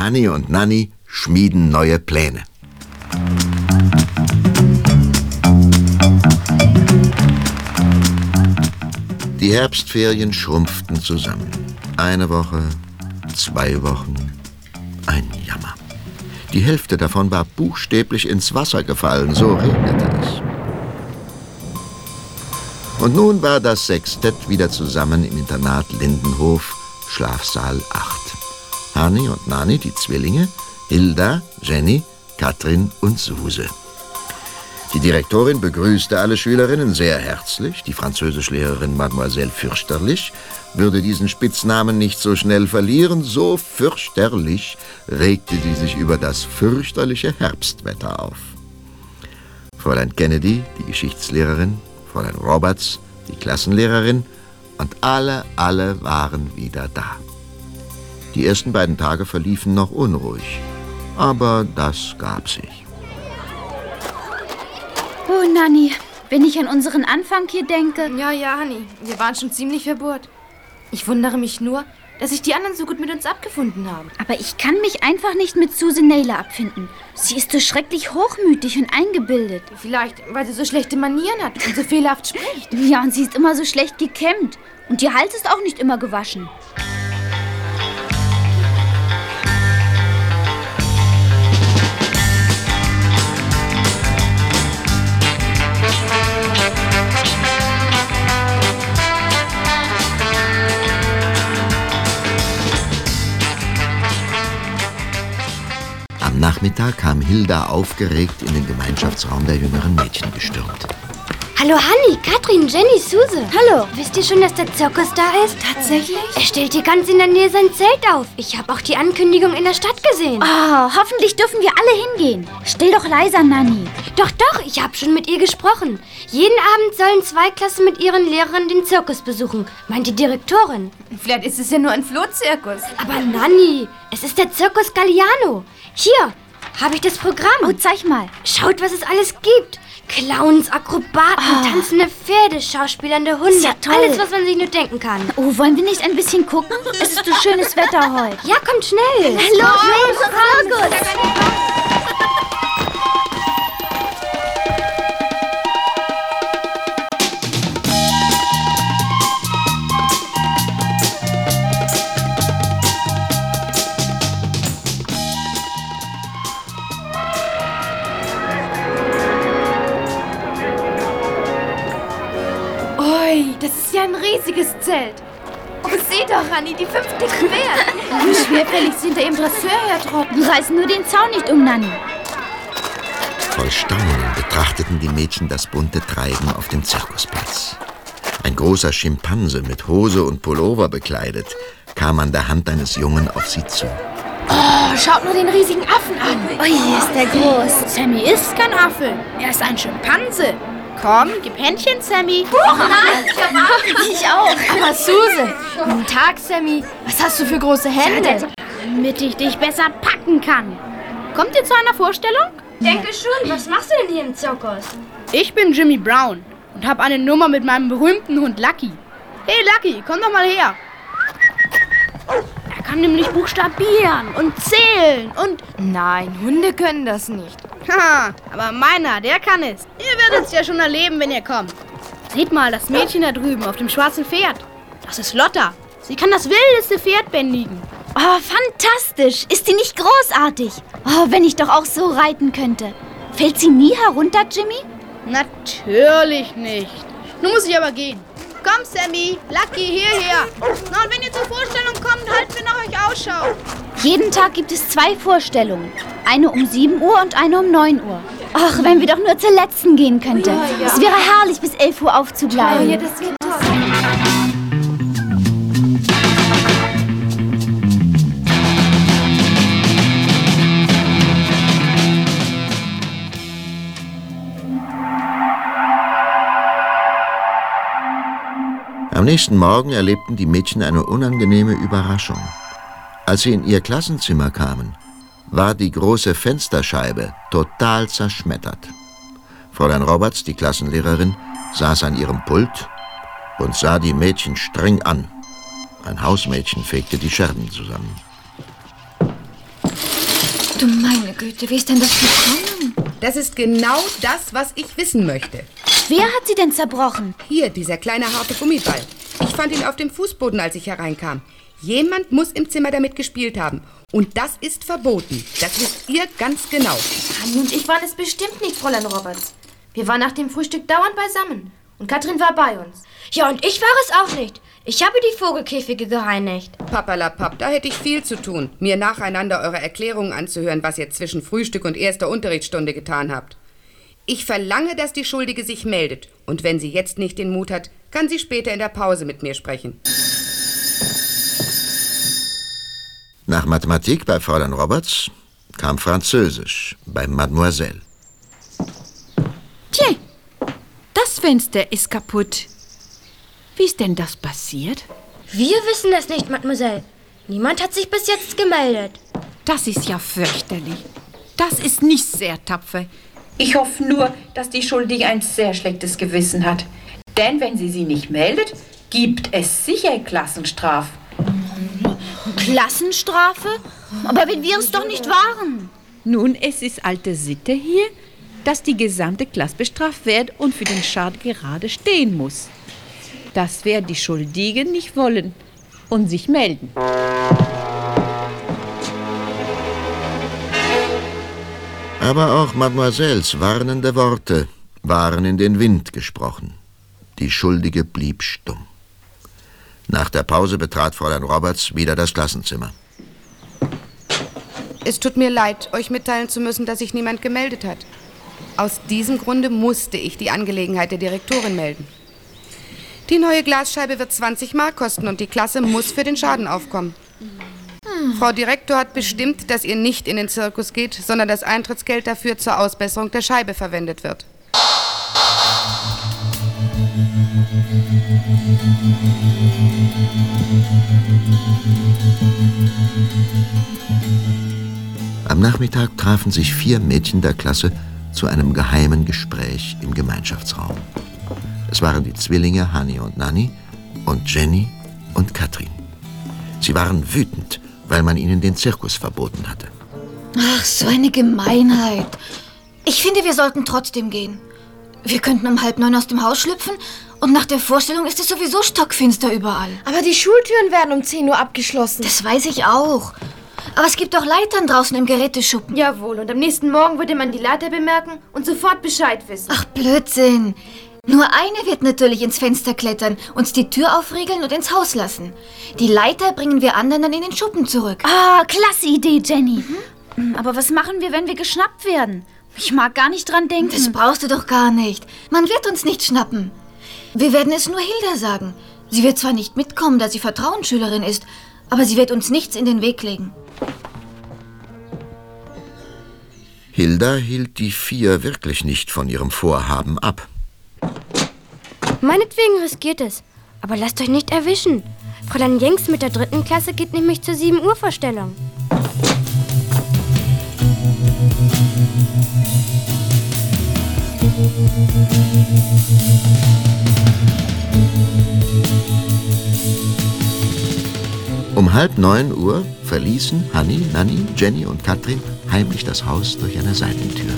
Hani und Nanni schmieden neue Pläne. Die Herbstferien schrumpften zusammen. Eine Woche, zwei Wochen, ein Jammer. Die Hälfte davon war buchstäblich ins Wasser gefallen, so regnete es. Und nun war das Sextett wieder zusammen im Internat Lindenhof, Schlafsaal 8. Hani und Nani, die Zwillinge, Hilda, Jenny, Katrin und Suse. Die Direktorin begrüßte alle Schülerinnen sehr herzlich. Die Französischlehrerin Mademoiselle Fürchterlich würde diesen Spitznamen nicht so schnell verlieren. So fürchterlich regte sie sich über das fürchterliche Herbstwetter auf. Fräulein Kennedy, die Geschichtslehrerin, Fräulein Roberts, die Klassenlehrerin und alle, alle waren wieder da. Die ersten beiden Tage verliefen noch unruhig, aber das gab sich. Oh, Nanni, wenn ich an unseren Anfang hier denke. Ja, ja, Hanni, wir waren schon ziemlich verbohrt. Ich wundere mich nur, dass sich die anderen so gut mit uns abgefunden haben. Aber ich kann mich einfach nicht mit Susan Naylor abfinden. Sie ist so schrecklich hochmütig und eingebildet. Vielleicht, weil sie so schlechte Manieren hat und so fehlerhaft spricht. Ja, und sie ist immer so schlecht gekämmt. Und ihr Hals ist auch nicht immer gewaschen. Nachmittag kam Hilda aufgeregt in den Gemeinschaftsraum der jüngeren Mädchen gestürmt. Hallo Hanni, Katrin, Jenny, Suse. Hallo. Wisst ihr schon, dass der Zirkus da ist? Tatsächlich? Er stellt hier ganz in der Nähe sein Zelt auf. Ich habe auch die Ankündigung in der Stadt gesehen. Oh, hoffentlich dürfen wir alle hingehen. Still doch leiser, Nanni. Doch, doch, ich habe schon mit ihr gesprochen. Jeden Abend sollen zwei Klassen mit ihren Lehrern den Zirkus besuchen, meint die Direktorin. Vielleicht ist es ja nur ein Flohzirkus. Aber Nanni, es ist der Zirkus Galliano. Hier habe ich das Programm. Oh, zeig mal. Schaut, was es alles gibt. Clowns, Akrobaten, Oh. tanzende Pferde, schauspielernde Hunde. Ja toll. Alles, was man sich nur denken kann. Oh, wollen wir nicht ein bisschen gucken? Es ist so schönes Wetter heute. Ja, kommt schnell. Los, los, Zirkus! Ui, das ist ja ein riesiges Zelt. Oh, sieh doch, Hanni, die fünf dicken Bären. Wie schwerfällig sind da im Dresseur hertrocken. Reiß nur den Zaun nicht um, Nanni. Voll Staunen betrachteten die Mädchen das bunte Treiben auf dem Zirkusplatz. Ein großer Schimpanse mit Hose und Pullover bekleidet kam an der Hand eines Jungen auf sie zu. Oh, schaut nur den riesigen Affen an. Ui, ist der groß. Sammy ist kein Affe. Er ist ein Schimpanse. Komm, gib Händchen, Sammy. Ich auch. Aber Suse, guten Tag, Sammy. Was hast du für große Hände? Damit ich dich besser packen kann. Kommt ihr zu einer Vorstellung? Denke schon, was machst du denn hier im Zirkus? Ich bin Jimmy Brown und habe eine Nummer mit meinem berühmten Hund Lucky. Hey Lucky, komm doch mal her. Er kann nämlich buchstabieren und zählen und... Nein, Hunde können das nicht. Haha, aber meiner, der kann es. Ihr werdet es ja schon erleben, wenn ihr kommt. Seht mal, das Mädchen da drüben auf dem schwarzen Pferd. Das ist Lotta. Sie kann das wildeste Pferd bändigen. Oh, fantastisch. Ist die nicht großartig? Oh, wenn ich doch auch so reiten könnte. Fällt sie nie herunter, Jimmy? Natürlich nicht. Nun muss ich aber gehen. Komm, Sammy, Lucky, hierher. Na, und wenn ihr zur Vorstellung kommt, halten wir nach euch Ausschau. Jeden Tag gibt es zwei Vorstellungen. Eine um 7 Uhr und eine um 9 Uhr. Ach, wenn wir doch nur zur letzten gehen könnten. Es wäre herrlich, bis 11 Uhr aufzubleiben. Ja, das geht Am nächsten Morgen erlebten die Mädchen eine unangenehme Überraschung. Als sie in ihr Klassenzimmer kamen, war die große Fensterscheibe total zerschmettert. Fräulein Roberts, die Klassenlehrerin, saß an ihrem Pult und sah die Mädchen streng an. Ein Hausmädchen fegte die Scherben zusammen. Du meine Güte, wie ist denn das gekommen? Das ist genau das, was ich wissen möchte. Wer hat sie denn zerbrochen? Hier, dieser kleine harte Gummiball. Ich fand ihn auf dem Fußboden, als ich hereinkam. Jemand muss im Zimmer damit gespielt haben. Und das ist verboten. Das wisst ihr ganz genau. Hanni und ich waren es bestimmt nicht, Fräulein Roberts. Wir waren nach dem Frühstück dauernd beisammen. Und Katrin war bei uns. Ja, und ich war es auch nicht. Ich habe die Vogelkäfige gereinigt. Papalapap, da hätte ich viel zu tun, mir nacheinander eure Erklärungen anzuhören, was ihr zwischen Frühstück und erster Unterrichtsstunde getan habt. Ich verlange, dass die Schuldige sich meldet. Und wenn sie jetzt nicht den Mut hat, kann sie später in der Pause mit mir sprechen. Nach Mathematik bei Fräulein Roberts kam Französisch bei Mademoiselle. Tja, das Fenster ist kaputt. Wie ist denn das passiert? Wir wissen es nicht, Mademoiselle. Niemand hat sich bis jetzt gemeldet. Das ist ja fürchterlich. Das ist nicht sehr tapfer. Ich hoffe nur, dass die Schuldige ein sehr schlechtes Gewissen hat. Denn wenn sie sie nicht meldet, gibt es sicher Klassenstraf. Klassenstrafe? Aber wenn wir es doch nicht waren. Nun, es ist alte Sitte hier, dass die gesamte Klasse bestraft wird und für den Schaden gerade stehen muss. Das werden die Schuldigen nicht wollen und sich melden. Aber auch Mademoiselles warnende Worte waren in den Wind gesprochen. Die Schuldige blieb stumm. Nach der Pause betrat Fräulein Roberts wieder das Klassenzimmer. Es tut mir leid, euch mitteilen zu müssen, dass sich niemand gemeldet hat. Aus diesem Grunde musste ich die Angelegenheit der Direktorin melden. Die neue Glasscheibe wird 20 Mark kosten und die Klasse muss für den Schaden aufkommen. Frau Direktor hat bestimmt, dass ihr nicht in den Zirkus geht, sondern das Eintrittsgeld dafür zur Ausbesserung der Scheibe verwendet wird. Am Nachmittag trafen sich vier Mädchen der Klasse zu einem geheimen Gespräch im Gemeinschaftsraum. Es waren die Zwillinge Hani und Nani und Jenny und Katrin. Sie waren wütend, weil man ihnen den Zirkus verboten hatte. Ach, so eine Gemeinheit. Ich finde, wir sollten trotzdem gehen. Wir könnten um halb neun aus dem Haus schlüpfen und nach der Vorstellung ist es sowieso stockfinster überall. Aber die Schultüren werden um 10 Uhr abgeschlossen. Das weiß ich auch. Aber es gibt doch Leitern draußen im Geräteschuppen. Jawohl, und am nächsten Morgen würde man die Leiter bemerken und sofort Bescheid wissen. Ach, Blödsinn. Nur eine wird natürlich ins Fenster klettern, uns die Tür aufriegeln und ins Haus lassen. Die Leiter bringen wir anderen dann in den Schuppen zurück. Ah, klasse Idee, Jenny. Mhm. Aber was machen wir, wenn wir geschnappt werden? Ich mag gar nicht dran denken. Das brauchst du doch gar nicht. Man wird uns nicht schnappen. Wir werden es nur Hilda sagen. Sie wird zwar nicht mitkommen, da sie Vertrauensschülerin ist, aber sie wird uns nichts in den Weg legen. Hilda hielt die vier wirklich nicht von ihrem Vorhaben ab. Meinetwegen riskiert es. Aber lasst euch nicht erwischen. Fräulein Jenks mit der dritten Klasse geht nämlich zur 7 Uhr Vorstellung. Um halb neun Uhr verließen Hanni, Nanni, Jenny und Katrin heimlich das Haus durch eine Seitentür.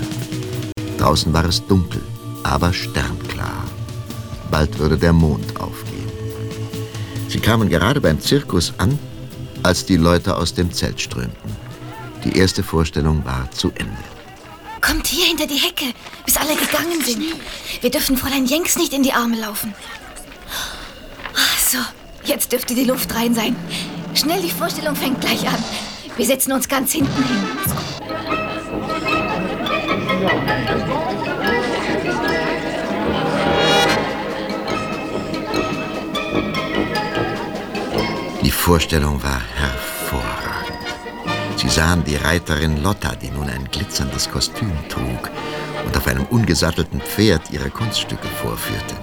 Draußen war es dunkel, aber sternklar. Bald würde der Mond aufgehen. Sie kamen gerade beim Zirkus an, als die Leute aus dem Zelt strömten. Die erste Vorstellung war zu Ende. Kommt hier hinter die Hecke, bis alle gegangen sind. Wir dürfen Fräulein Jenks nicht in die Arme laufen. Ach so, jetzt dürfte die Luft rein sein. Schnell, die Vorstellung fängt gleich an. Wir setzen uns ganz hinten hin. Die Vorstellung war hervorragend. Sie sahen die Reiterin Lotta, die nun ein glitzerndes Kostüm trug und auf einem ungesattelten Pferd ihre Kunststücke vorführte.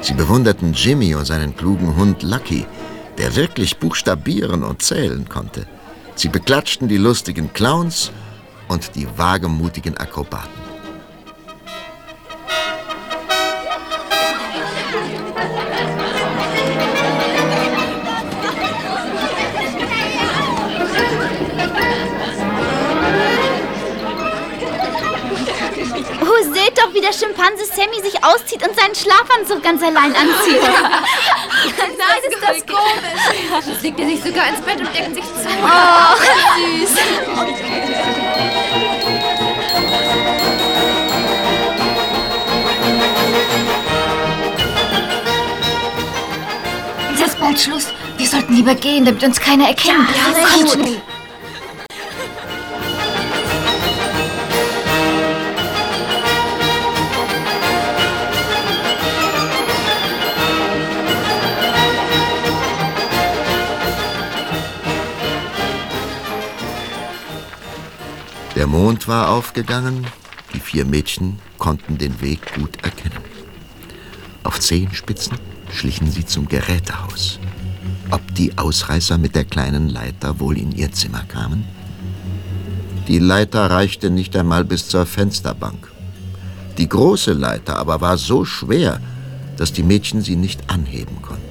Sie bewunderten Jimmy und seinen klugen Hund Lucky, der wirklich buchstabieren und zählen konnte. Sie beklatschten die lustigen Clowns und die wagemutigen Akrobaten. Wie der Schimpanse Sammy sich auszieht und seinen Schlafanzug ganz allein anzieht. Nein, ist das komisch. Jetzt legt er sich sogar ins Bett und deckt sich zu. Oh, süß. Es ist bald Schluss. Wir sollten lieber gehen, damit uns keiner erkennt. Ja, Kommt gut. schnell. War aufgegangen, die vier Mädchen konnten den Weg gut erkennen. Auf Zehenspitzen schlichen sie zum Gerätehaus. Ob die Ausreißer mit der kleinen Leiter wohl in ihr Zimmer kamen? Die Leiter reichte nicht einmal bis zur Fensterbank. Die große Leiter aber war so schwer, dass die Mädchen sie nicht anheben konnten.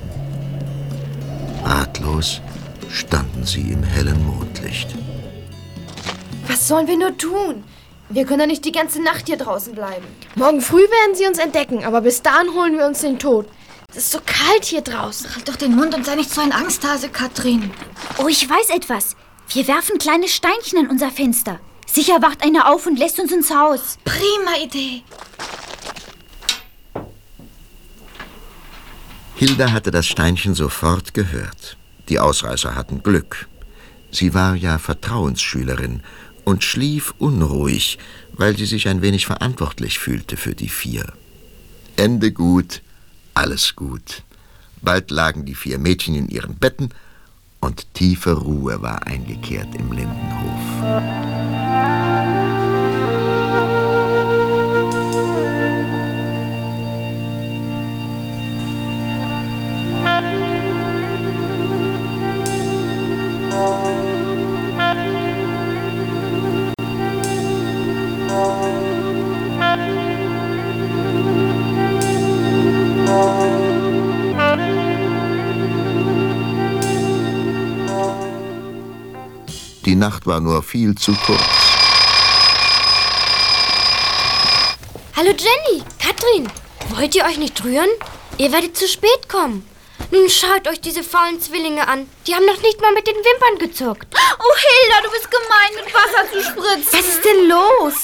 Ratlos standen sie im hellen Mondlicht. Was sollen wir nur tun? Wir können doch nicht die ganze Nacht hier draußen bleiben. Morgen früh werden sie uns entdecken, aber bis dahin holen wir uns den Tod. Es ist so kalt hier draußen. Halt doch den Mund und sei nicht so ein Angsthase, Katrin. Oh, ich weiß etwas. Wir werfen kleine Steinchen an unser Fenster. Sicher wacht einer auf und lässt uns ins Haus. Prima Idee. Hilda hatte das Steinchen sofort gehört. Die Ausreißer hatten Glück. Sie war ja Vertrauensschülerin und schlief unruhig, weil sie sich ein wenig verantwortlich fühlte für die vier. Ende gut, alles gut. Bald lagen die vier Mädchen in ihren Betten und tiefe Ruhe war eingekehrt im Lindenhof. Nacht war nur viel zu kurz. Hallo Jenny, Katrin, wollt ihr euch nicht rühren? Ihr werdet zu spät kommen. Nun schaut euch diese faulen Zwillinge an. Die haben noch nicht mal mit den Wimpern gezuckt. Oh, Hilda, du bist gemein, mit Wasser zu spritzen. Was ist denn los?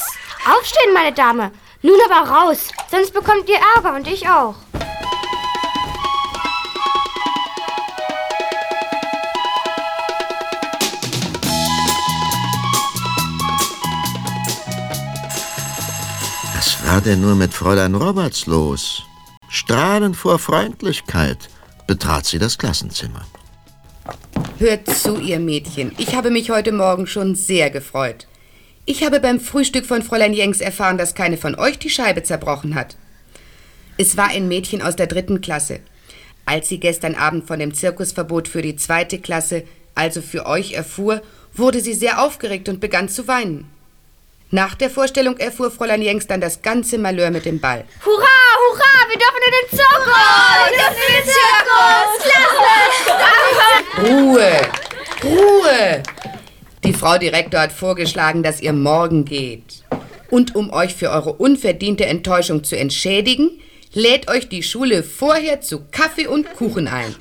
Aufstehen, meine Dame. Nun aber raus, sonst bekommt ihr Ärger und ich auch. Denn nur mit Fräulein Roberts los? Strahlend vor Freundlichkeit betrat sie das Klassenzimmer. Hört zu, ihr Mädchen. Ich habe mich heute Morgen schon sehr gefreut. Ich habe beim Frühstück von Fräulein Jenks erfahren, dass keine von euch die Scheibe zerbrochen hat. Es war ein Mädchen aus der dritten Klasse. Als sie gestern Abend von dem Zirkusverbot für die zweite Klasse, also für euch, erfuhr, wurde sie sehr aufgeregt und begann zu weinen. Nach der Vorstellung erfuhr Fräulein Jenks dann das ganze Malheur mit dem Ball. Hurra, hurra, wir dürfen in den Zirkus! wir dürfen in den Zirkus! Klasse! Ruhe! Ruhe! Die Frau Direktor hat vorgeschlagen, dass ihr morgen geht. Und um euch für eure unverdiente Enttäuschung zu entschädigen, lädt euch die Schule vorher zu Kaffee und Kuchen ein.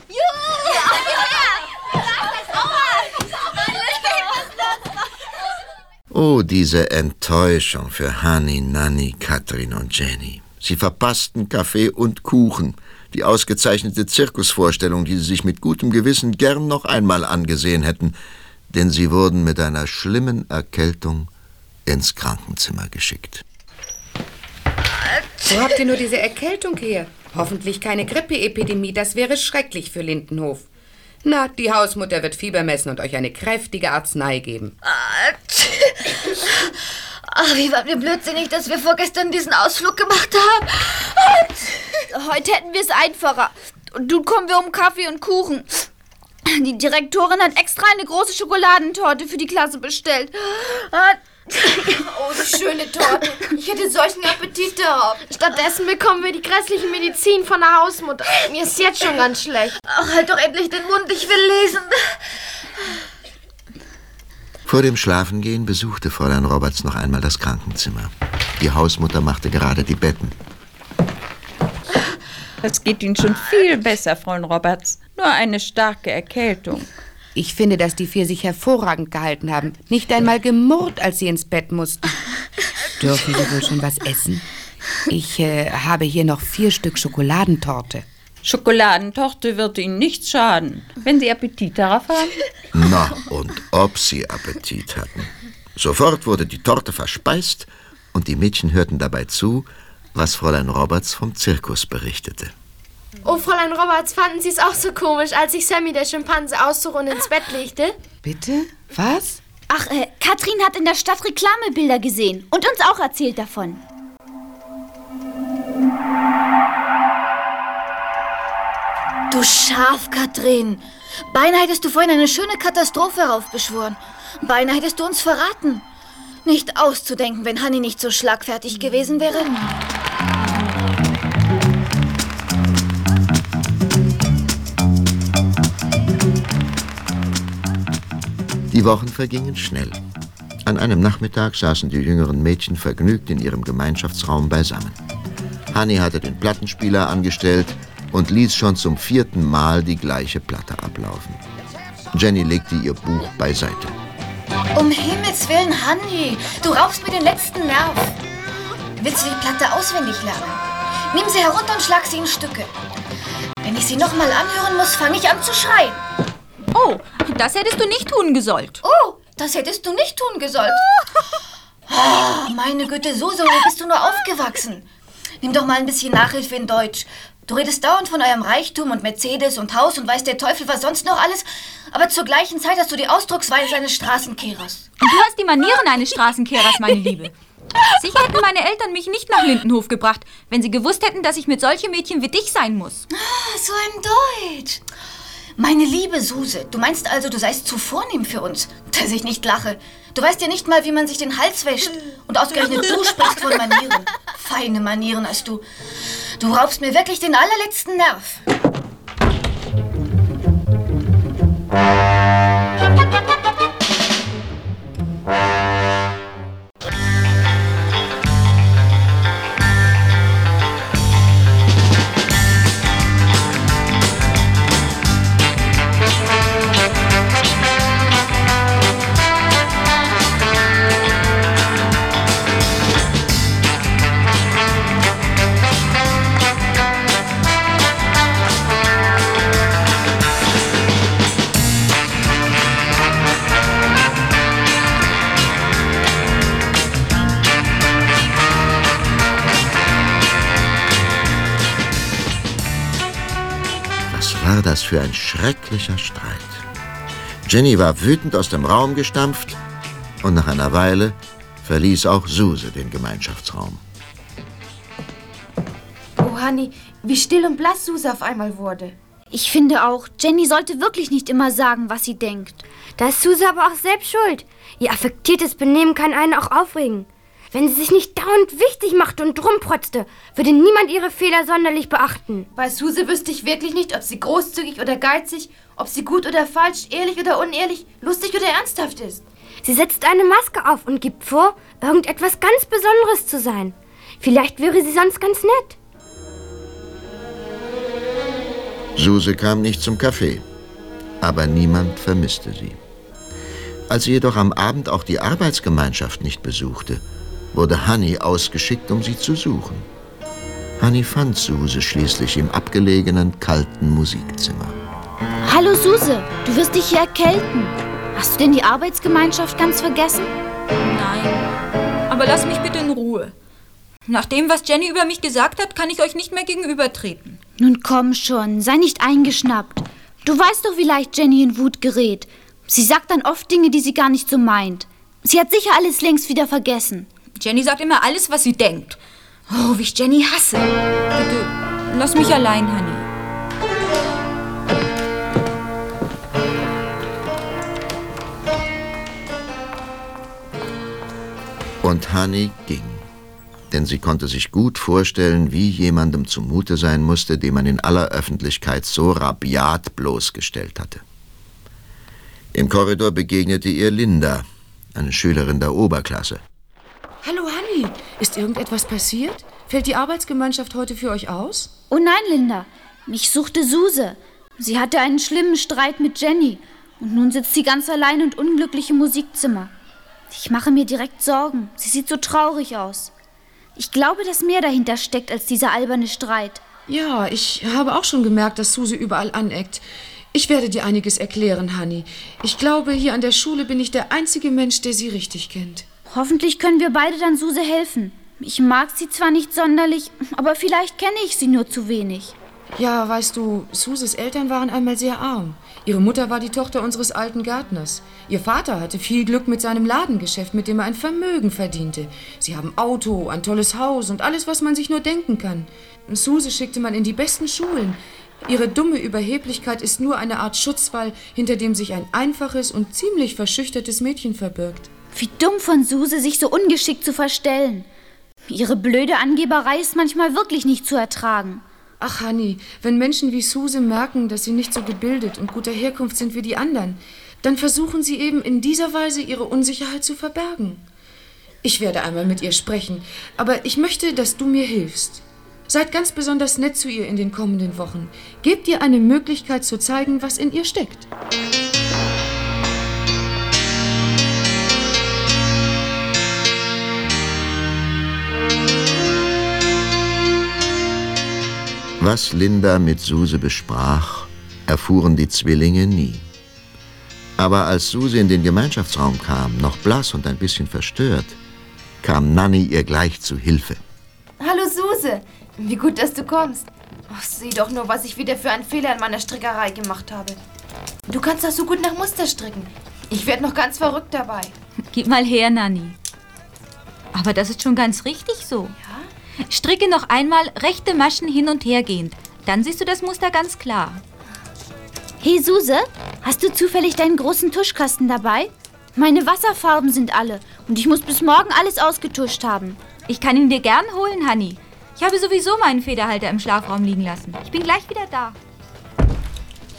Oh, diese Enttäuschung für Hani, Nanni, Katrin und Jenny. Sie verpassten Kaffee und Kuchen, die ausgezeichnete Zirkusvorstellung, die sie sich mit gutem Gewissen gern noch einmal angesehen hätten, denn sie wurden mit einer schlimmen Erkältung ins Krankenzimmer geschickt. Wo habt ihr nur diese Erkältung her? Hoffentlich keine Grippeepidemie, das wäre schrecklich für Lindenhof. Na, die Hausmutter wird Fieber messen und euch eine kräftige Arznei geben. Ach, wie waren wir blödsinnig, dass wir vorgestern diesen Ausflug gemacht haben. Heute hätten wir es einfacher. Und nun kommen wir um Kaffee und Kuchen. Die Direktorin hat extra eine große Schokoladentorte für die Klasse bestellt. Oh, die schöne Torte. Ich hätte solchen Appetit darauf. Stattdessen bekommen wir die grässliche Medizin von der Hausmutter. Mir ist jetzt schon ganz schlecht. Ach, halt doch endlich den Mund, ich will lesen. Vor dem Schlafengehen besuchte Fräulein Roberts noch einmal das Krankenzimmer. Die Hausmutter machte gerade die Betten. Das geht Ihnen schon viel besser, Freund Roberts. Nur eine starke Erkältung. Ich finde, dass die vier sich hervorragend gehalten haben. Nicht einmal gemurrt, als sie ins Bett mussten. Dürfen Sie wohl schon was essen? Ich äh, habe hier noch vier Stück Schokoladentorte. Schokoladentorte wird Ihnen nichts schaden, wenn Sie Appetit darauf haben. Na, und ob sie Appetit hatten. Sofort wurde die Torte verspeist und die Mädchen hörten dabei zu, was Fräulein Roberts vom Zirkus berichtete. Oh, Fräulein Roberts, fanden Sie es auch so komisch, als sich Sammy, der Schimpanse, auszog und ins Bett legte? Bitte? Was? Ach, äh, Katrin hat in der Stadt Reklamebilder gesehen und uns auch erzählt davon. Du Schaf, Katrin. Beinahe hättest du vorhin eine schöne Katastrophe heraufbeschworen. Beinahe hättest du uns verraten. Nicht auszudenken, wenn Hanni nicht so schlagfertig gewesen wäre. Die Wochen vergingen schnell. An einem Nachmittag saßen die jüngeren Mädchen vergnügt in ihrem Gemeinschaftsraum beisammen. Hanni hatte den Plattenspieler angestellt und ließ schon zum vierten Mal die gleiche Platte ablaufen. Jenny legte ihr Buch beiseite. Um Himmels Willen, Hanni, du raubst mir den letzten Nerv. Willst du die Platte auswendig lernen? Nimm sie herunter und schlag sie in Stücke. Wenn ich sie nochmal anhören muss, fange ich an zu schreien. Oh, das hättest du nicht tun gesollt. Oh, das hättest du nicht tun gesollt. Oh, meine Güte, Suse, wo bist du nur aufgewachsen? Nimm doch mal ein bisschen Nachhilfe in Deutsch. Du redest dauernd von eurem Reichtum und Mercedes und Haus und weiß der Teufel was sonst noch alles, aber zur gleichen Zeit hast du die Ausdrucksweise eines Straßenkehrers. Und du hast die Manieren eines Straßenkehrers, meine Liebe. Sicher hätten meine Eltern mich nicht nach Lindenhof gebracht, wenn sie gewusst hätten, dass ich mit solchen Mädchen wie dich sein muss. Ah, so ein Deutsch. Meine liebe Suse, du meinst also, du seist zu vornehm für uns, dass ich nicht lache. Du weißt ja nicht mal, wie man sich den Hals wäscht. Und ausgerechnet du sprichst von Manieren. Feine Manieren hast du. Du raubst mir wirklich den allerletzten Nerv. Schrecklicher Streit? Jenny war wütend aus dem Raum gestampft und nach einer Weile verließ auch Suse den Gemeinschaftsraum. Oh, Hanni, wie still und blass Suse auf einmal wurde. Ich finde auch, Jenny sollte wirklich nicht immer sagen, was sie denkt. Da ist Suse aber auch selbst schuld. Ihr affektiertes Benehmen kann einen auch aufregen. Wenn sie sich nicht dauernd wichtig machte und rumprotzte, würde niemand ihre Fehler sonderlich beachten. Bei Suse wüsste ich wirklich nicht, ob sie großzügig oder geizig, ob sie gut oder falsch, ehrlich oder unehrlich, lustig oder ernsthaft ist. Sie setzt eine Maske auf und gibt vor, irgendetwas ganz Besonderes zu sein. Vielleicht wäre sie sonst ganz nett. Suse kam nicht zum Kaffee, aber niemand vermisste sie. Als sie jedoch am Abend auch die Arbeitsgemeinschaft nicht besuchte, wurde Hanni ausgeschickt, um sie zu suchen. Hanni fand Suse schließlich im abgelegenen, kalten Musikzimmer. Hallo Suse, du wirst dich hier erkälten. Hast du denn die Arbeitsgemeinschaft ganz vergessen? Nein. Aber lass mich bitte in Ruhe. Nach dem, was Jenny über mich gesagt hat, kann ich euch nicht mehr gegenübertreten. Nun komm schon, sei nicht eingeschnappt. Du weißt doch, wie leicht Jenny in Wut gerät. Sie sagt dann oft Dinge, die sie gar nicht so meint. Sie hat sicher alles längst wieder vergessen. Jenny sagt immer alles, was sie denkt. Oh, wie ich Jenny hasse. Bitte, lass mich allein, Honey. Und Hanni ging, denn sie konnte sich gut vorstellen, wie jemandem zumute sein musste, den man in aller Öffentlichkeit so rabiat bloßgestellt hatte. Im Korridor begegnete ihr Linda, eine Schülerin der Oberklasse. Ist irgendetwas passiert? Fällt die Arbeitsgemeinschaft heute für euch aus? Oh nein, Linda. Mich suchte Suse. Sie hatte einen schlimmen Streit mit Jenny. Und nun sitzt sie ganz allein und unglücklich im Musikzimmer. Ich mache mir direkt Sorgen. Sie sieht so traurig aus. Ich glaube, dass mehr dahinter steckt als dieser alberne Streit. Ja, ich habe auch schon gemerkt, dass Suse überall aneckt. Ich werde dir einiges erklären, Hanni. Ich glaube, hier an der Schule bin ich der einzige Mensch, der sie richtig kennt. Hoffentlich können wir beide dann Suse helfen. Ich mag sie zwar nicht sonderlich, aber vielleicht kenne ich sie nur zu wenig. Ja, weißt du, Suses Eltern waren einmal sehr arm. Ihre Mutter war die Tochter unseres alten Gärtners. Ihr Vater hatte viel Glück mit seinem Ladengeschäft, mit dem er ein Vermögen verdiente. Sie haben Auto, ein tolles Haus und alles, was man sich nur denken kann. Suse schickte man in die besten Schulen. Ihre dumme Überheblichkeit ist nur eine Art Schutzwall, hinter dem sich ein einfaches und ziemlich verschüchtertes Mädchen verbirgt. Wie dumm von Suse, sich so ungeschickt zu verstellen. Ihre blöde Angeberei ist manchmal wirklich nicht zu ertragen. Ach, Hanni, wenn Menschen wie Suse merken, dass sie nicht so gebildet und guter Herkunft sind wie die anderen, dann versuchen sie eben in dieser Weise ihre Unsicherheit zu verbergen. Ich werde einmal mit ihr sprechen, aber ich möchte, dass du mir hilfst. Seid ganz besonders nett zu ihr in den kommenden Wochen. Gebt ihr eine Möglichkeit zu zeigen, was in ihr steckt. Was Linda mit Suse besprach, erfuhren die Zwillinge nie. Aber als Suse in den Gemeinschaftsraum kam, noch blass und ein bisschen verstört, kam Nanny ihr gleich zu Hilfe. Hallo Suse, wie gut, dass du kommst. Ach, sieh doch nur, was ich wieder für einen Fehler in meiner Strickerei gemacht habe. Du kannst doch so gut nach Muster stricken. Ich werde noch ganz verrückt dabei. Gib mal her, Nanny. Aber das ist schon ganz richtig so. Stricke noch einmal rechte Maschen hin und her gehend. Dann siehst du das Muster ganz klar. Hey Suse, hast du zufällig deinen großen Tuschkasten dabei? Meine Wasserfarben sind alle und ich muss bis morgen alles ausgetuscht haben. Ich kann ihn dir gern holen, Hanni. Ich habe sowieso meinen Federhalter im Schlafraum liegen lassen. Ich bin gleich wieder da.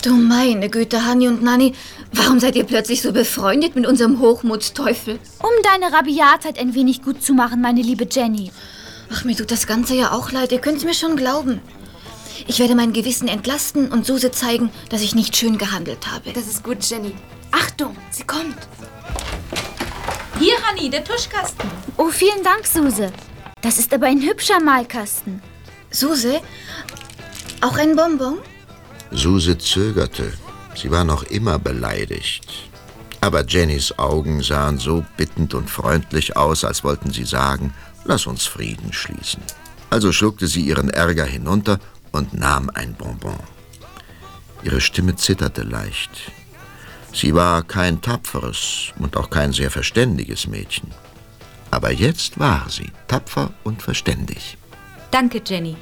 Du meine Güte, Hanni und Nanni, warum seid ihr plötzlich so befreundet mit unserem Hochmutsteufel? Um deine Rabiatheit ein wenig gut zu machen, meine liebe Jenny. Ach, mir tut das Ganze ja auch leid, ihr könnt es mir schon glauben. Ich werde mein Gewissen entlasten und Suse zeigen, dass ich nicht schön gehandelt habe. Das ist gut, Jenny. Achtung, sie kommt. Hier, Hanni, der Tuschkasten. Oh, vielen Dank, Suse. Das ist aber ein hübscher Malkasten. Suse, auch ein Bonbon? Suse zögerte. Sie war noch immer beleidigt. Aber Jennys Augen sahen so bittend und freundlich aus, als wollten sie sagen, lass uns Frieden schließen. Also schluckte sie ihren Ärger hinunter und nahm ein Bonbon. Ihre Stimme zitterte leicht. Sie war kein tapferes und auch kein sehr verständiges Mädchen. Aber jetzt war sie tapfer und verständig. Danke, Jenny.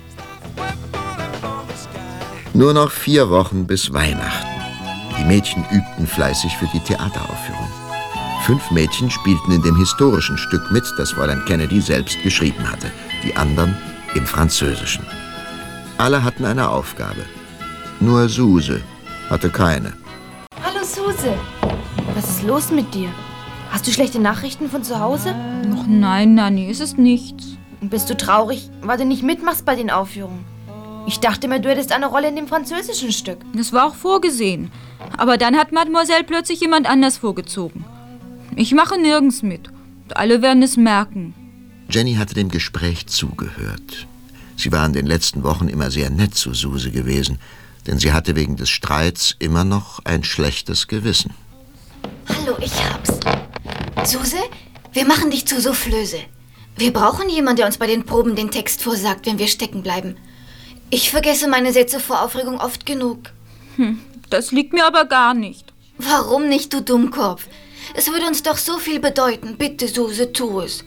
Nur noch vier Wochen bis Weihnachten. Die Mädchen übten fleißig für die Theateraufführung. Fünf Mädchen spielten in dem historischen Stück mit, das Fräulein Kennedy selbst geschrieben hatte. Die anderen im Französischen. Alle hatten eine Aufgabe. Nur Suse hatte keine. Hallo Suse. Was ist los mit dir? Hast du schlechte Nachrichten von zu Hause? Ach nein, Nanni, es ist nichts. Bist du traurig, weil du nicht mitmachst bei den Aufführungen? Ich dachte mir, du hättest eine Rolle in dem französischen Stück. Das war auch vorgesehen. Aber dann hat Mademoiselle plötzlich jemand anders vorgezogen. Ich mache nirgends mit. Und alle werden es merken. Jenny hatte dem Gespräch zugehört. Sie war in den letzten Wochen immer sehr nett zu Suse gewesen, denn sie hatte wegen des Streits immer noch ein schlechtes Gewissen. Hallo, ich hab's. Suse, wir machen dich zu Soufflöse. Wir brauchen jemanden, der uns bei den Proben den Text vorsagt, wenn wir stecken bleiben. Ich vergesse meine Sätze vor Aufregung oft genug. Hm, das liegt mir aber gar nicht. Warum nicht, du Dummkopf? Es würde uns doch so viel bedeuten. Bitte, Suse, tu es.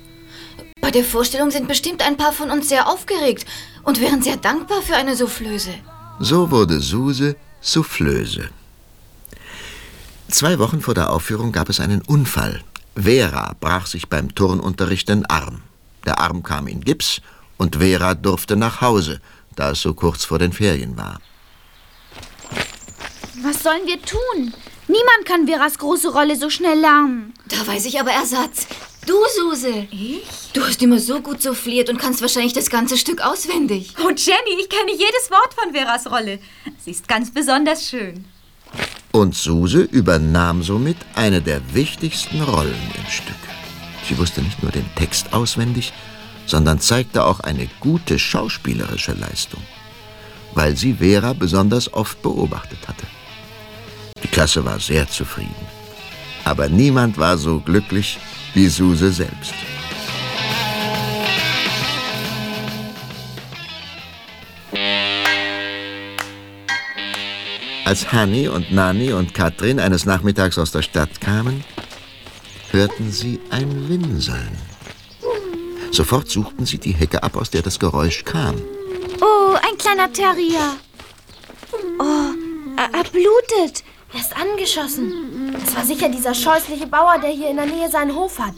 Bei der Vorstellung sind bestimmt ein paar von uns sehr aufgeregt und wären sehr dankbar für eine Soufflöse. So wurde Suse Soufflöse. Zwei Wochen vor der Aufführung gab es einen Unfall. Vera brach sich beim Turnunterricht den Arm. Der Arm kam in Gips und Vera durfte nach Hause, da es so kurz vor den Ferien war. Was sollen wir tun? Niemand kann Veras große Rolle so schnell lernen. Da weiß ich aber Ersatz. Du, Suse. Ich? Du hast immer so gut souffliert und kannst wahrscheinlich das ganze Stück auswendig. Oh, Jenny, ich kenne jedes Wort von Veras Rolle. Sie ist ganz besonders schön. Und Suse übernahm somit eine der wichtigsten Rollen im Stück. Sie wusste nicht nur den Text auswendig, sondern zeigte auch eine gute schauspielerische Leistung, weil sie Vera besonders oft beobachtet hatte. Die Klasse war sehr zufrieden, aber niemand war so glücklich wie Suse selbst. Als Hanni und Nani und Katrin eines Nachmittags aus der Stadt kamen, hörten sie ein Winseln. Sofort suchten sie die Hecke ab, aus der das Geräusch kam. Oh, ein kleiner Terrier. Oh, er, er blutet. Er ist angeschossen. Das war sicher dieser scheußliche Bauer, der hier in der Nähe seinen Hof hat.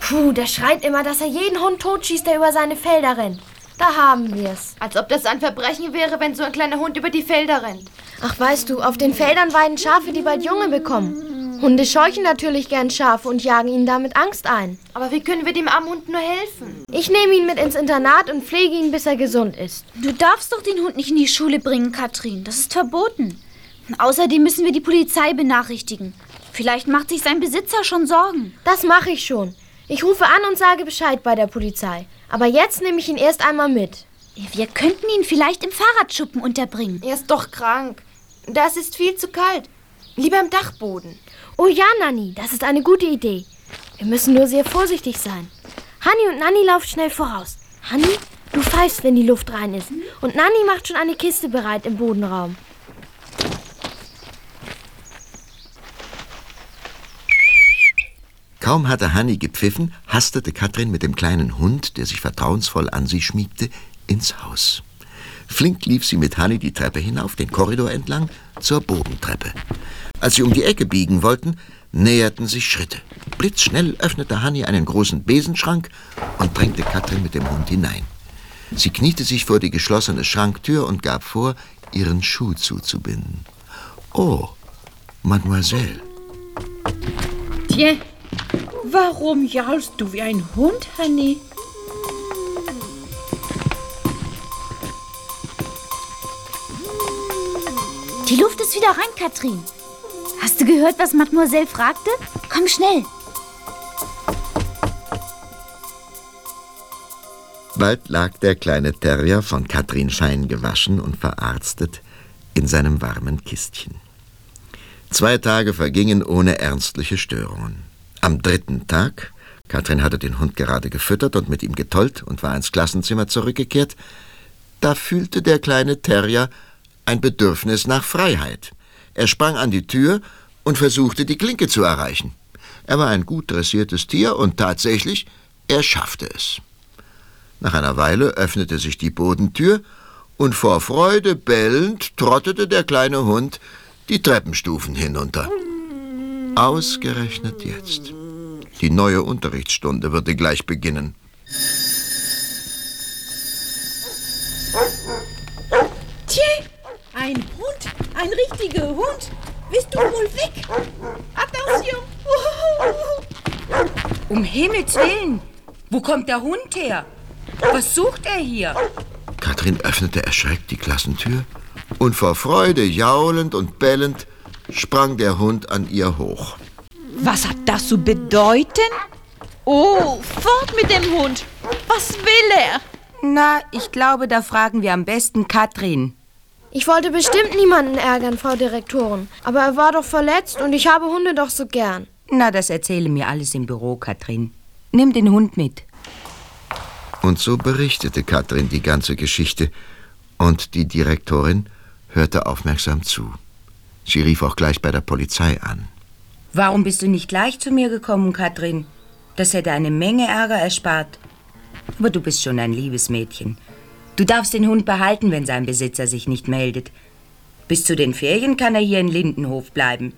Puh, der schreit immer, dass er jeden Hund totschießt, der über seine Felder rennt. Da haben wir's. Als ob das ein Verbrechen wäre, wenn so ein kleiner Hund über die Felder rennt. Ach, weißt du, auf den Feldern weiden Schafe, die bald Junge bekommen. Hunde scheuchen natürlich gern Schafe und jagen ihnen damit Angst ein. Aber wie können wir dem armen Hund nur helfen? Ich nehme ihn mit ins Internat und pflege ihn, bis er gesund ist. Du darfst doch den Hund nicht in die Schule bringen, Katrin. Das ist verboten. Außerdem müssen wir die Polizei benachrichtigen. Vielleicht macht sich sein Besitzer schon Sorgen. Das mache ich schon. Ich rufe an und sage Bescheid bei der Polizei. Aber jetzt nehme ich ihn erst einmal mit. Wir könnten ihn vielleicht im Fahrradschuppen unterbringen. Er ist doch krank. Das ist viel zu kalt. Lieber im Dachboden. Oh ja, Nanni, das ist eine gute Idee. Wir müssen nur sehr vorsichtig sein. Hanni und Nanni lauft schnell voraus. Hanni, du pfeifst, wenn die Luft rein ist. Und Nanni macht schon eine Kiste bereit im Bodenraum. Kaum hatte Hanni gepfiffen, hastete Katrin mit dem kleinen Hund, der sich vertrauensvoll an sie schmiegte, ins Haus. Flink lief sie mit Hanni die Treppe hinauf, den Korridor entlang, zur Bodentreppe. Als sie um die Ecke biegen wollten, näherten sich Schritte. Blitzschnell öffnete Hanni einen großen Besenschrank und drängte Katrin mit dem Hund hinein. Sie kniete sich vor die geschlossene Schranktür und gab vor, ihren Schuh zuzubinden. Oh, Mademoiselle. Tja, warum jaulst du wie ein Hund, Hanni? Die Luft ist wieder rein, Katrin. Hast du gehört, was Mademoiselle fragte? Komm schnell. Bald lag der kleine Terrier von Katrin Schein gewaschen und verarztet in seinem warmen Kistchen. Zwei Tage vergingen ohne ernstliche Störungen. Am dritten Tag, Katrin hatte den Hund gerade gefüttert und mit ihm getollt und war ins Klassenzimmer zurückgekehrt, da fühlte der kleine Terrier ein Bedürfnis nach Freiheit. Er sprang an die Tür und versuchte, die Klinke zu erreichen. Er war ein gut dressiertes Tier und tatsächlich, er schaffte es. Nach einer Weile öffnete sich die Bodentür und vor Freude bellend trottete der kleine Hund die Treppenstufen hinunter. Ausgerechnet jetzt. Die neue Unterrichtsstunde würde gleich beginnen. Tja, ein Hund, ein richtiger Hund. Bist du wohl weg? Attention! Um Himmels Willen! Wo kommt der Hund her? Was sucht er hier? Katrin öffnete erschreckt die Klassentür und vor Freude jaulend und bellend sprang der Hund an ihr hoch. Was hat das zu bedeuten? Oh, fort mit dem Hund! Was will er? Na, ich glaube, da fragen wir am besten Katrin. Ich wollte bestimmt niemanden ärgern, Frau Direktorin. Aber er war doch verletzt und ich habe Hunde doch so gern. Na, das erzähle mir alles im Büro, Katrin. Nimm den Hund mit. Und so berichtete Katrin die ganze Geschichte. Und die Direktorin hörte aufmerksam zu. Sie rief auch gleich bei der Polizei an. Warum bist du nicht gleich zu mir gekommen, Katrin? Das hätte eine Menge Ärger erspart. Aber du bist schon ein liebes Mädchen. Du darfst den Hund behalten, wenn sein Besitzer sich nicht meldet. Bis zu den Ferien kann er hier in Lindenhof bleiben.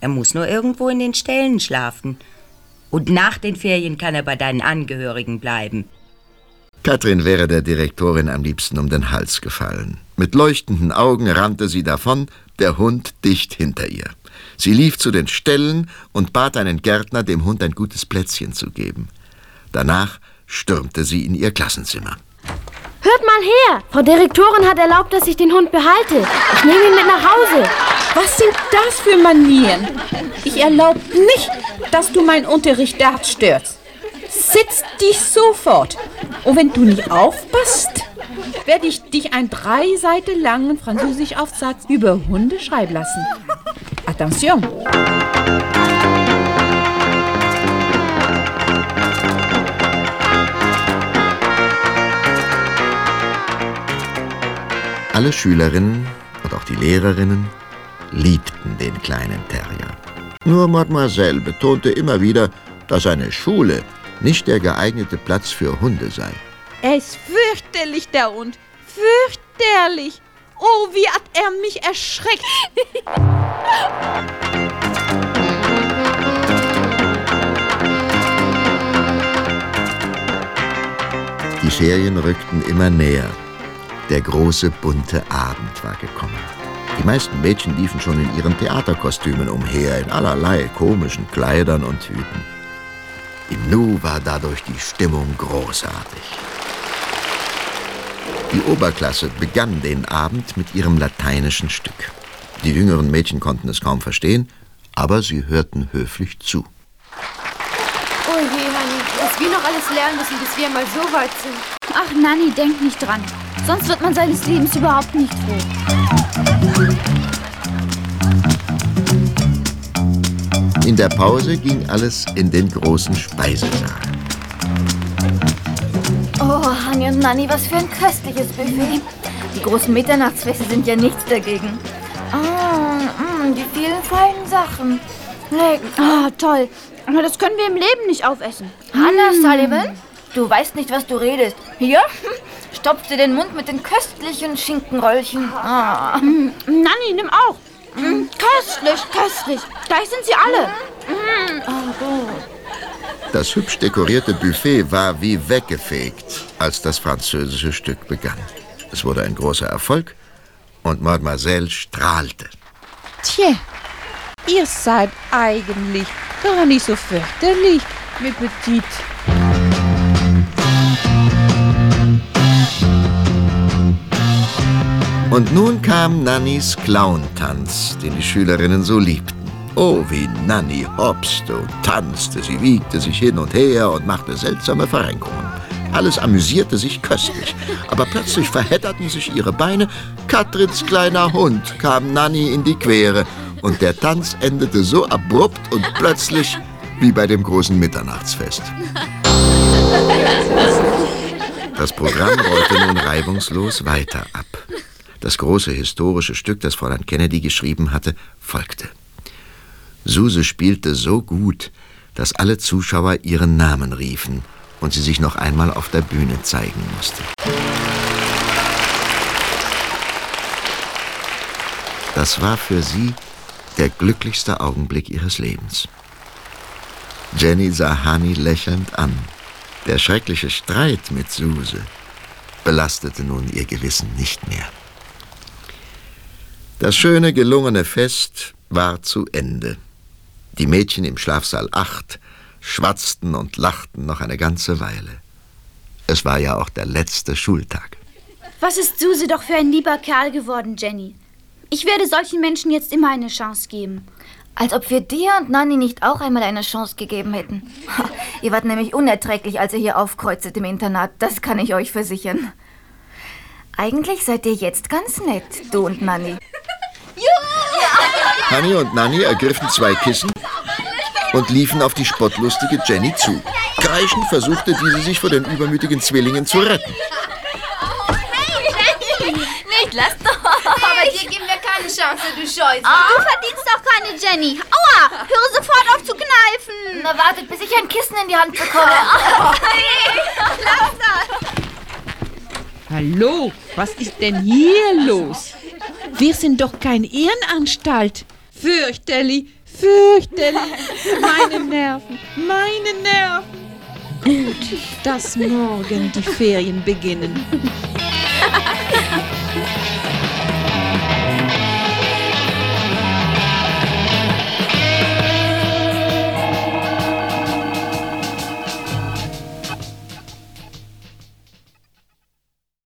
Er muss nur irgendwo in den Ställen schlafen. Und nach den Ferien kann er bei deinen Angehörigen bleiben. Katrin wäre der Direktorin am liebsten um den Hals gefallen. Mit leuchtenden Augen rannte sie davon, der Hund dicht hinter ihr. Sie lief zu den Ställen und bat einen Gärtner, dem Hund ein gutes Plätzchen zu geben. Danach stürmte sie in ihr Klassenzimmer. Hört mal her! Frau Direktorin hat erlaubt, dass ich den Hund behalte. Ich nehme ihn mit nach Hause. Was sind das für Manieren? Ich erlaube nicht, dass du meinen Unterricht dort störst. Sitz dich sofort. Und wenn du nicht aufpasst, werde ich dich einen drei Seiten langen Französischaufsatz über Hunde schreiben lassen. Attention! Alle Schülerinnen und auch die Lehrerinnen liebten den kleinen Terrier. Nur Mademoiselle betonte immer wieder, dass eine Schule nicht der geeignete Platz für Hunde sei. Er ist fürchterlich, der Hund. Fürchterlich. Oh, wie hat er mich erschreckt. Die Ferien rückten immer näher. Der große bunte Abend war gekommen. Die meisten Mädchen liefen schon in ihren Theaterkostümen umher, in allerlei komischen Kleidern und Hüten. Im Nu war dadurch die Stimmung großartig. Die Oberklasse begann den Abend mit ihrem lateinischen Stück. Die jüngeren Mädchen konnten es kaum verstehen, aber sie hörten höflich zu. Oh je, Honey, dass wir noch alles lernen müssen, bis wir mal so weit sind. Ach, Nanni, denk nicht dran. Sonst wird man seines Lebens überhaupt nicht froh. In der Pause ging alles in den großen Speisesaal. Oh, Hanni und Nanni, was für ein köstliches Buffet. Die großen Mitternachtsfeste sind ja nichts dagegen. Ah, mm, die vielen feinen Sachen. Leck. Ah, toll. Aber das können wir im Leben nicht aufessen. Hannah Sullivan, du weißt nicht, was du redest. Hier stopfst du den Mund mit den köstlichen Schinkenröllchen. Ah. Mm, Nanni, nimm auch. Mm, köstlich, köstlich. Gleich sind sie alle. Mm. Oh Gott. Das hübsch dekorierte Buffet war wie weggefegt, als das französische Stück begann. Es wurde ein großer Erfolg und Mademoiselle strahlte. Tja, ihr seid eigentlich gar nicht so fürchterlich, mes petites. Und nun kam Nannys Clowntanz, den die Schülerinnen so liebten. Oh, wie Nanny hopste und tanzte. Sie wiegte sich hin und her und machte seltsame Verrenkungen. Alles amüsierte sich köstlich. Aber plötzlich verhedderten sich ihre Beine. Katrins kleiner Hund kam Nanny in die Quere. Und der Tanz endete so abrupt und plötzlich wie bei dem großen Mitternachtsfest. Das Programm rollte nun reibungslos weiter ab. Das große historische Stück, das Fräulein Kennedy geschrieben hatte, folgte. Suse spielte so gut, dass alle Zuschauer ihren Namen riefen und sie sich noch einmal auf der Bühne zeigen musste. Das war für sie der glücklichste Augenblick ihres Lebens. Jenny sah Hani lächelnd an. Der schreckliche Streit mit Suse belastete nun ihr Gewissen nicht mehr. Das schöne, gelungene Fest war zu Ende. Die Mädchen im Schlafsaal 8 schwatzten und lachten noch eine ganze Weile. Es war ja auch der letzte Schultag. Was ist Suse doch für ein lieber Kerl geworden, Jenny. Ich werde solchen Menschen jetzt immer eine Chance geben. Als ob wir dir und Nanni nicht auch einmal eine Chance gegeben hätten. ihr wart nämlich unerträglich, als ihr hier aufkreuzet im Internat. Das kann ich euch versichern. Eigentlich seid ihr jetzt ganz nett, du und Nanni. Hanni und Nanni ergriffen zwei Kissen und liefen auf die spottlustige Jenny zu. Kreischend versuchte diese sich vor den übermütigen Zwillingen zu retten. Nicht, lass doch! Aber dir geben wir keine Chance, du Scheiße. Du verdienst doch keine Jenny. Aua! Höre sofort auf zu kneifen. Na, wartet, bis ich ein Kissen in die Hand bekomme. Lass das. Hallo, was ist denn hier los? Wir sind doch kein Ehrenanstalt. Fürchterlich, fürchterlich. Meine Nerven, meine Nerven. Gut, dass morgen die Ferien beginnen.